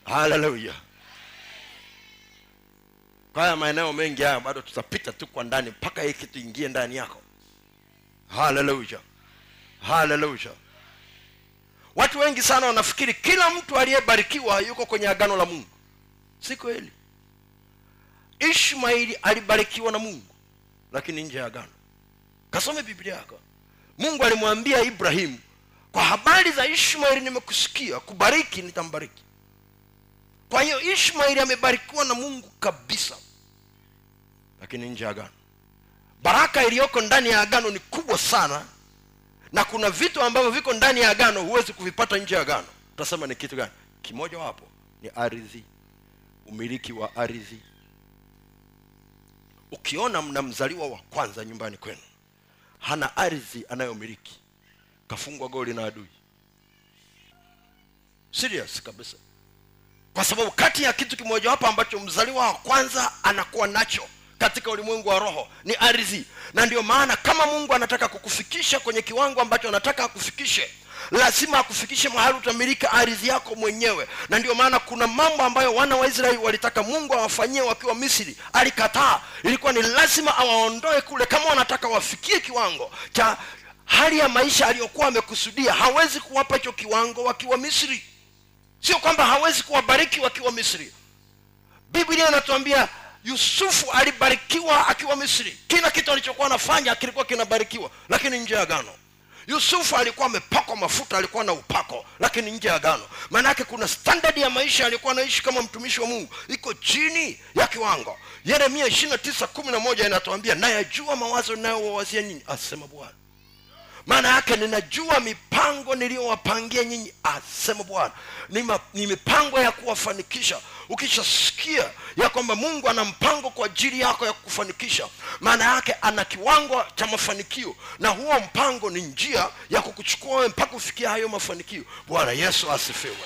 Haleluya kwa haya maeneo mengi haya bado tutapita tu kwa ndani mpaka hii kitu ingie ndani yako. Haleluya haleluya watu wengi sana wanafikiri kila mtu aliyebarikiwa yuko kwenye agano la mungu. Si kweli? Ishmaeli alibarikiwa na mungu lakini nje ya agano. Kasome biblia yako. Mungu alimwambia ibrahimu kwa habari za ishmaeli nimekusikia kubariki nitambariki kwa hiyo ishmaeli amebarikiwa na mungu kabisa. Lakini nje ya agano. Baraka iliyoko ndani ya agano ni kubwa sana. Na kuna vitu ambavyo viko ndani ya agano huwezi kuvipata nje ya agano. Utasema ni kitu gani? Kimoja wapo ni ardhi. Umiliki wa ardhi. Ukiona mna mzaliwa wa kwanza nyumbani kwenu hana ardhi anayomiliki. Kafungwa goli na adui. Serious kabisa kwa sababu kati ya kitu kimoja kimojawapo ambacho mzaliwa wa kwanza anakuwa nacho katika ulimwengu wa roho ni ardhi. Na ndio maana kama mungu anataka kukufikisha kwenye kiwango ambacho anataka akufikishe lazima akufikishe mahali utamilika ardhi yako mwenyewe. Na ndio maana kuna mambo ambayo wana wa israeli walitaka mungu awafanyie wakiwa misri. Alikataa. Ilikuwa ni lazima awaondoe kule kama wanataka wafikie kiwango cha hali ya maisha aliyokuwa amekusudia. Hawezi kuwapa hicho kiwango wakiwa misri sio kwamba hawezi kuwabariki wakiwa misri. Biblia inatuambia yusufu alibarikiwa akiwa misri. Kila kitu alichokuwa anafanya kilikuwa kinabarikiwa lakini nje ya gano yusufu alikuwa amepakwa mafuta alikuwa na upako lakini nje ya gano maana yake kuna standard ya maisha alikuwa anaishi kama mtumishi wa mungu. Iko chini ya kiwango. Yeremia ishirina tisa kumi na moja inatuambia nayajua mawazo inayowawazia nyinyi asema bwana maana yake ninajua mipango niliyowapangia nyinyi asema bwana. Ni, ni mipango ya kuwafanikisha. Ukishasikia ya kwamba mungu ana mpango kwa ajili yako ya kufanikisha maana yake ana kiwango cha mafanikio na huo mpango ni njia ya kukuchukua wewe mpaka ufikia hayo mafanikio. Bwana yesu asifiwe.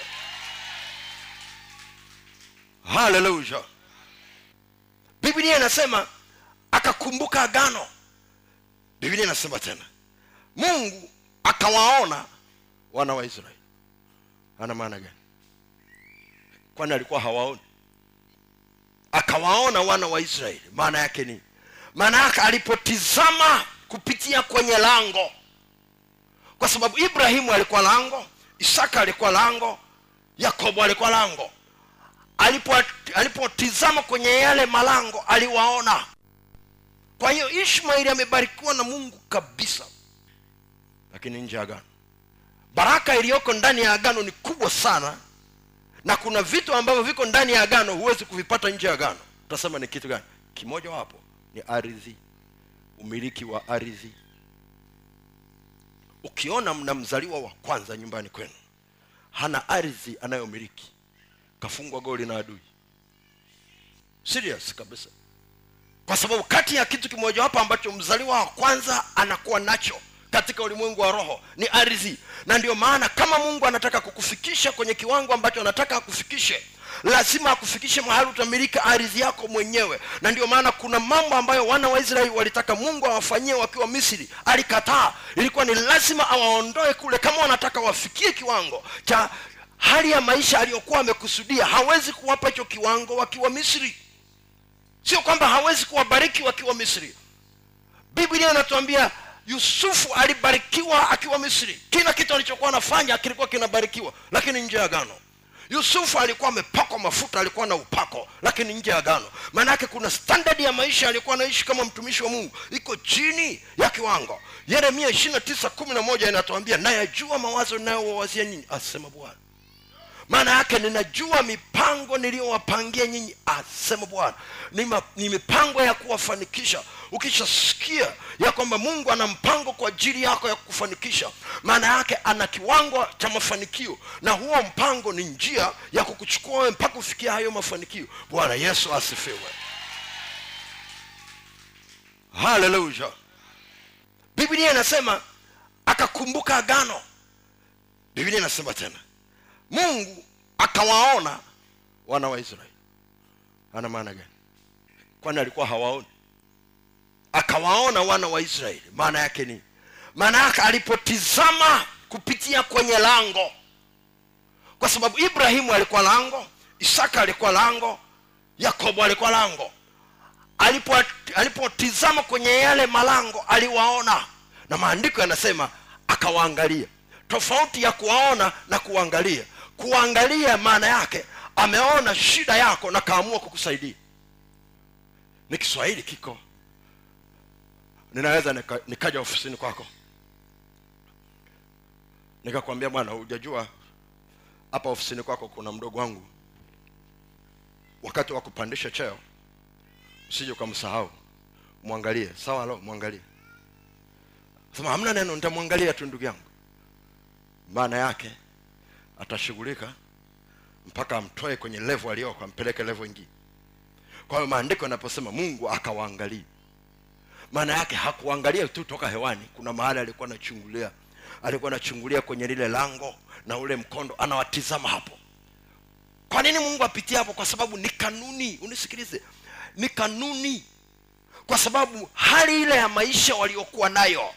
Haleluya biblia inasema akakumbuka agano. Biblia inasema tena mungu akawaona wana wa israeli. Ana maana gani? Kwani alikuwa hawaoni? Akawaona wana wa israeli. Maana yake ni maana yake alipotizama kupitia kwenye lango. Kwa sababu ibrahimu alikuwa lango isaka alikuwa lango yakobo alikuwa lango. Alipo alipotizama kwenye yale malango aliwaona. Kwa hiyo ishmaeli amebarikiwa na mungu kabisa lakini nje ya agano. Baraka iliyoko ndani ya agano ni kubwa sana. Na kuna vitu ambavyo viko ndani ya agano huwezi kuvipata nje ya agano. Utasema ni kitu gani? Kimoja wapo ni ardhi. Umiliki wa ardhi. Ukiona mna mzaliwa wa kwanza nyumbani kwenu hana ardhi anayomiliki. Kafungwa goli na adui. Serious kabisa. Kwa sababu kati ya kitu kimojawapo ambacho mzaliwa wa kwanza anakuwa nacho katika ulimwengu wa roho ni ardhi. Na ndio maana kama mungu anataka kukufikisha kwenye kiwango ambacho anataka akufikishe lazima akufikishe mahali utamilika ardhi yako mwenyewe. Na ndio maana kuna mambo ambayo wana wa israeli walitaka mungu awafanyie wakiwa misri. Alikataa. Ilikuwa ni lazima awaondoe kule kama wanataka wafikie kiwango cha hali ya maisha aliyokuwa amekusudia. Hawezi kuwapa hicho kiwango wakiwa misri. Sio kwamba hawezi kuwabariki wakiwa misri. Biblia inatuambia yusufu alibarikiwa akiwa misri. Kila kitu alichokuwa anafanya kilikuwa kinabarikiwa lakini nje ya gano yusufu alikuwa amepakwa mafuta alikuwa na upako lakini nje ya gano maana yake kuna standard ya maisha alikuwa anaishi kama mtumishi wa mungu. Iko chini ya kiwango. Yeremia ishirina tisa kumi na moja inatuambia nayajua mawazo nayowawazia nyinyi asema bwana maana yake ninajua mipango niliyowapangia nyinyi asema bwana. Ni, ni mipango ya kuwafanikisha. Ukishasikia ya kwamba mungu ana mpango kwa ajili yako ya kufanikisha maana yake ana kiwango cha mafanikio na huo mpango ni njia ya kukuchukua wewe mpaka ufikia hayo mafanikio. Bwana yesu asifiwe. Haleluya biblia inasema akakumbuka agano. Biblia inasema tena mungu akawaona wana wa israeli. Ana maana gani? Kwani alikuwa hawaoni? Akawaona wana wa israeli. Maana yake ni maana yake alipotizama kupitia kwenye lango. Kwa sababu ibrahimu alikuwa lango isaka alikuwa lango yakobo alikuwa lango. Alipo alipotizama kwenye yale malango aliwaona. Na maandiko yanasema akawaangalia. Tofauti ya kuwaona na kuangalia kuangalia maana yake ameona shida yako na kaamua kukusaidia. Ni kiswahili kiko. Ninaweza nika, nikaja ofisini kwako. Nikakwambia bwana hujajua hapa ofisini kwako kuna mdogo wangu. Wakati wa kupandisha cheo usije ukamsahau. Mwangalie. Sawa lo mwangalie. Sema hamna neno nitamwangalia tu ndugu yangu. Maana yake atashughulika mpaka amtoe kwenye levo aliyoko ampeleke levo ingine kwa hiyo maandiko yanaposema mungu akawaangalia maana yake hakuangalia tu toka hewani. Kuna mahali alikuwa anachungulia alikuwa anachungulia kwenye lile lango na ule mkondo anawatizama hapo. Kwa nini mungu apitie hapo? Kwa sababu ni kanuni. Unisikilize ni kanuni. Kwa sababu hali ile ya maisha waliokuwa nayo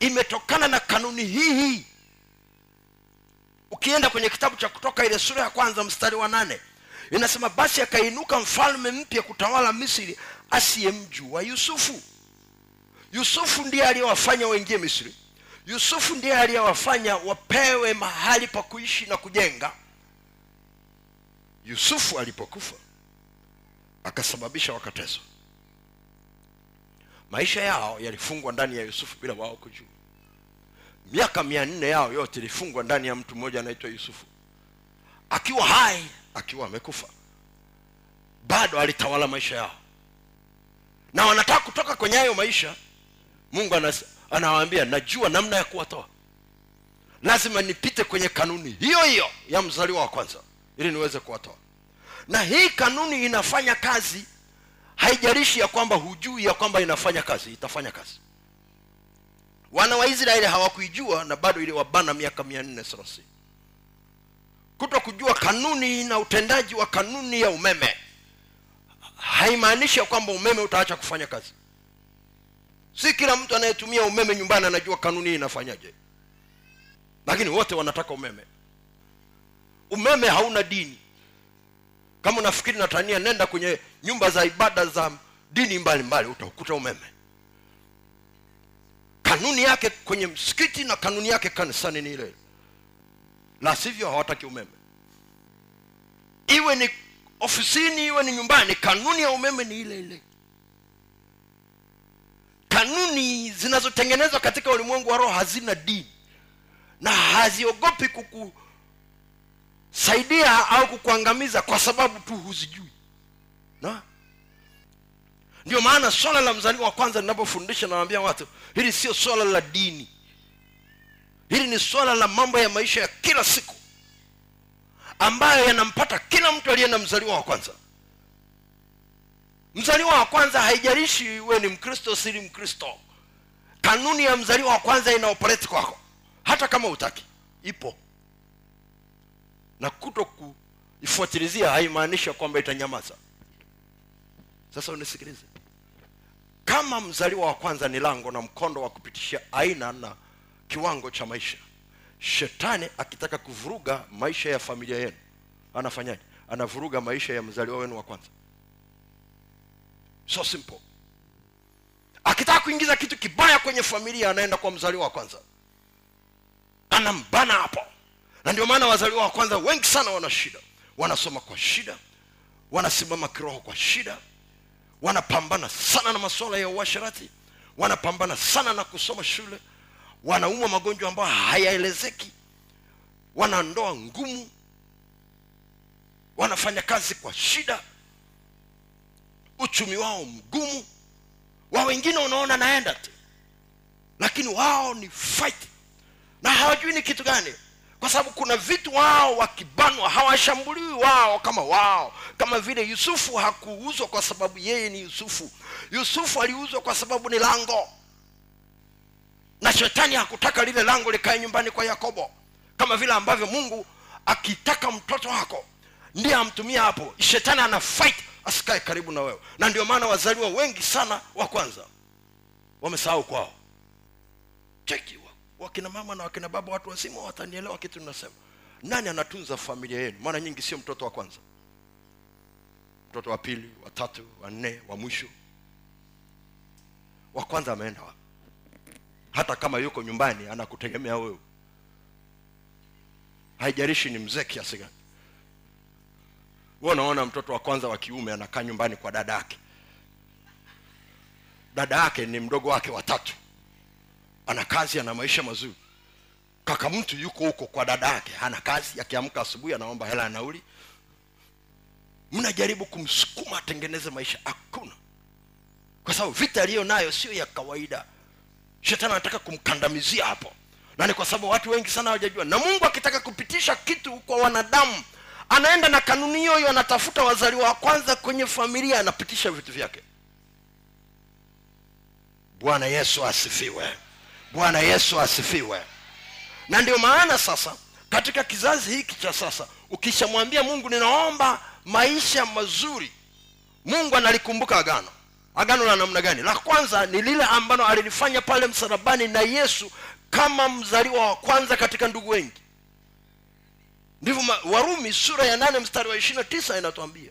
imetokana na kanuni hii hii ukienda kwenye kitabu cha kutoka ile sura ya kwanza mstari wa nane inasema basi akainuka mfalme mpya kutawala misri asiye mju wa yusufu. Yusufu ndiye aliyewafanya waingie misri. Yusufu ndiye aliyewafanya wapewe mahali pa kuishi na kujenga. Yusufu alipokufa akasababisha wakateswa. Maisha yao yalifungwa ndani ya yusufu bila wao kujua miaka mia nne yao yote ilifungwa ndani ya mtu mmoja anaitwa yusufu. Akiwa hai akiwa amekufa bado alitawala maisha yao. Na wanataka kutoka kwenye hayo maisha mungu anawaambia najua namna ya kuwatoa. Lazima nipite kwenye kanuni hiyo hiyo ya mzaliwa wa kwanza ili niweze kuwatoa. Na hii kanuni inafanya kazi. Haijarishi ya kwamba hujui ya kwamba inafanya kazi itafanya kazi wana wa israeli hawakuijua na bado iliwabana miaka mia nne thelathini. Kuto kujua kanuni na utendaji wa kanuni ya umeme haimaanishi kwamba umeme utaacha kufanya kazi. Si kila mtu anayetumia umeme nyumbani anajua kanuni inafanyaje. Lakini wote wanataka umeme. Umeme hauna dini. Kama unafikiri natania nenda kwenye nyumba za ibada za dini mbalimbali utakuta umeme kanuni yake kwenye msikiti na kanuni yake kanisani ni ile. La sivyo hawataki umeme. Iwe ni ofisini iwe ni nyumbani kanuni ya umeme ni ile ile. Kanuni zinazotengenezwa katika ulimwengu wa roho hazina dini. Na haziogopi kukusaidia au kukuangamiza kwa sababu tu huzijui. Na ndio maana swala la mzaliwa wa kwanza ninapofundisha nawambia watu hili sio swala la dini. Hili ni swala la mambo ya maisha ya kila siku ambayo yanampata kila mtu aliye na mzaliwa wa kwanza. Mzaliwa wa kwanza haijarishi we ni mkristo sili mkristo. Kanuni ya mzaliwa wa kwanza ina operate kwako hata kama utaki ipo. Na kuto kuifuatilizia haimaanishi kwamba itanyamaza. Sasa unisikilize kama mzaliwa wa kwanza ni lango na mkondo wa kupitishia aina na kiwango cha maisha shetani akitaka kuvuruga maisha ya familia yenu anafanyaje? Anavuruga maisha ya mzaliwa wenu wa kwanza. So simple. Akitaka kuingiza kitu kibaya kwenye familia anaenda kwa mzaliwa wa kwanza. Anambana hapo. Na ndio maana wazaliwa wa kwanza wengi sana wana shida. Wanasoma kwa shida. Wanasimama kiroho kwa shida wanapambana sana na masuala ya uasharati wanapambana sana na kusoma shule wanaumwa magonjwa ambayo hayaelezeki wana ndoa ngumu wanafanya kazi kwa shida uchumi wao mgumu. Wa wengine unaona naenda tu lakini wao ni fight. Na hawajui ni kitu gani kwa sababu kuna vitu wao wakibanwa hawashambuliwi wao kama wao. Kama vile yusufu hakuuzwa kwa sababu yeye ni yusufu. Yusufu aliuzwa kwa sababu ni lango. Na shetani hakutaka lile lango likae nyumbani kwa yakobo. Kama vile ambavyo mungu akitaka mtoto wako ndiye amtumia hapo. Shetani ana fight asikae karibu na wewe. Na ndio maana wazaliwa wengi sana wa kwanza. Wamesahau kwao. Cheki wakina mama na wakina baba watu wazima watanielewa kitu ninasema. Nani anatunza familia yenu? Mara nyingi sio mtoto wa kwanza. Mtoto wa pili wa tatu wa nne wa mwisho. Wa kwanza ameenda wapi? Hata kama yuko nyumbani anakutegemea wewe. Haijarishi ni mzee kiasi gani. Wewe unaona mtoto wa kwanza wa kiume anakaa nyumbani kwa dada yake. Dada yake ni mdogo wake watatu ana kazi ana maisha mazuri. Kaka mtu yuko huko kwa dada yake ana kazi akiamka asubuhi anaomba hela ya nauli. Mnajaribu kumsukuma atengeneze maisha? Hakuna. Kwa sababu vita aliyo nayo sio ya kawaida. Shetani anataka kumkandamizia hapo. Na ni kwa sababu watu wengi sana hawajajua. Na mungu akitaka kupitisha kitu kwa wanadamu anaenda na kanuni hiyo hiyo anatafuta wazaliwa wa kwanza kwenye familia anapitisha vitu vyake. Bwana yesu asifiwe bwana yesu asifiwe. Na ndio maana sasa katika kizazi hiki cha sasa ukishamwambia mungu ninaomba maisha mazuri mungu analikumbuka agano. Agano la namna gani? La kwanza ni lile ambalo alilifanya pale msalabani na yesu kama mzaliwa wa kwanza katika ndugu wengi. Ndivyo warumi sura ya nane mstari wa ishirina tisa inatuambia.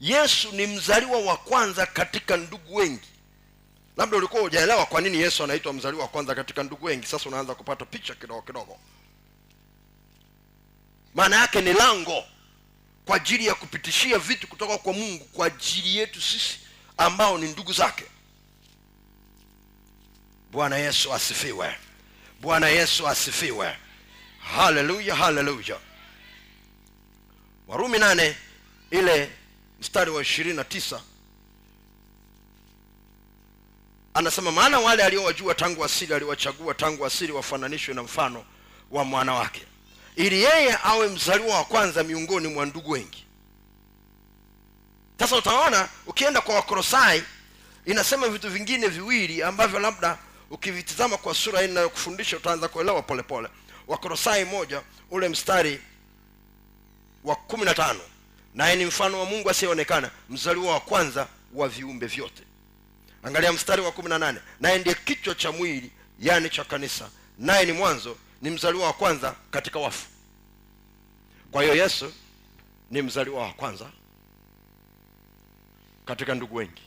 Yesu ni mzaliwa wa kwanza katika ndugu wengi labda ulikuwa hujaelewa kwa nini yesu anaitwa mzaliwa wa kwanza katika ndugu wengi. Sasa unaanza kupata picha kidogo kidogo. Maana yake ni lango kwa ajili ya kupitishia vitu kutoka kwa mungu kwa ajili yetu sisi ambao ni ndugu zake. Bwana yesu asifiwe. Bwana yesu asifiwe. Haleluya haleluya. Warumi nane ile mstari wa ishirini na tisa anasema maana wale aliowajua tangu asili aliwachagua tangu asili wafananishwe na mfano wa mwana wake ili yeye awe mzaliwa wa kwanza miongoni mwa ndugu wengi. Sasa utaona ukienda kwa wakorosai inasema vitu vingine viwili ambavyo labda ukivitizama kwa sura inayokufundisha utaanza kuelewa polepole. Wakorosai moja ule mstari wa kumi na tano. Naye ni mfano wa mungu asiyeonekana mzaliwa wa kwanza wa viumbe vyote angalia mstari wa kumi na nane. Naye ndiye kichwa cha mwili yani cha kanisa. Naye ni mwanzo ni mzaliwa wa kwanza katika wafu. Kwa hiyo yesu ni mzaliwa wa kwanza katika ndugu wengi.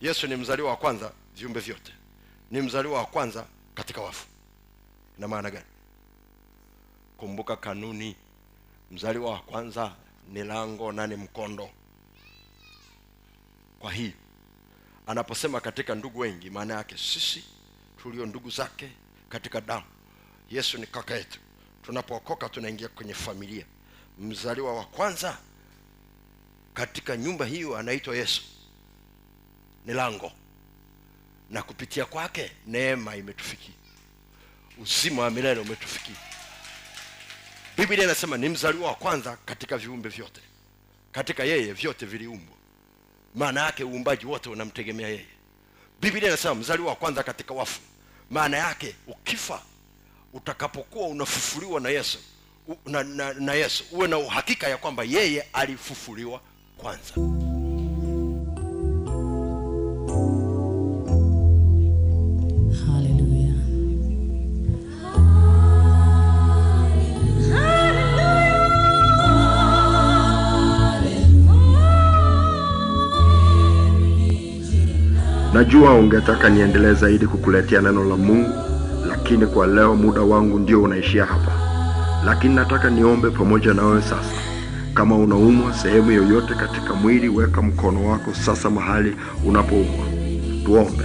Yesu ni mzaliwa wa kwanza viumbe vyote. Ni mzaliwa wa kwanza katika wafu. Na maana gani? Kumbuka kanuni. Mzaliwa wa kwanza ni lango na ni mkondo. Kwa hiyo anaposema katika ndugu wengi maana yake sisi tulio ndugu zake katika damu yesu ni kaka yetu. Tunapookoka tunaingia kwenye familia. Mzaliwa wa kwanza katika nyumba hiyo anaitwa yesu. Ni lango. Na kupitia kwake neema imetufikia. Uzima wa milele umetufikia. Biblia inasema ni mzaliwa wa kwanza katika viumbe vyote. Katika yeye vyote viliumbwa maana yake uumbaji wote unamtegemea yeye. Biblia inasema mzaliwa wa kwanza katika wafu. Maana yake ukifa utakapokuwa unafufuliwa na yesu na, na, na yesu uwe na uhakika ya kwamba yeye alifufuliwa kwanza najua ungetaka niendelee zaidi kukuletea neno la mungu lakini kwa leo muda wangu ndio unaishia hapa. Lakini nataka niombe pamoja na wewe sasa. Kama unaumwa sehemu yoyote katika mwili weka mkono wako sasa mahali unapoumwa. Tuombe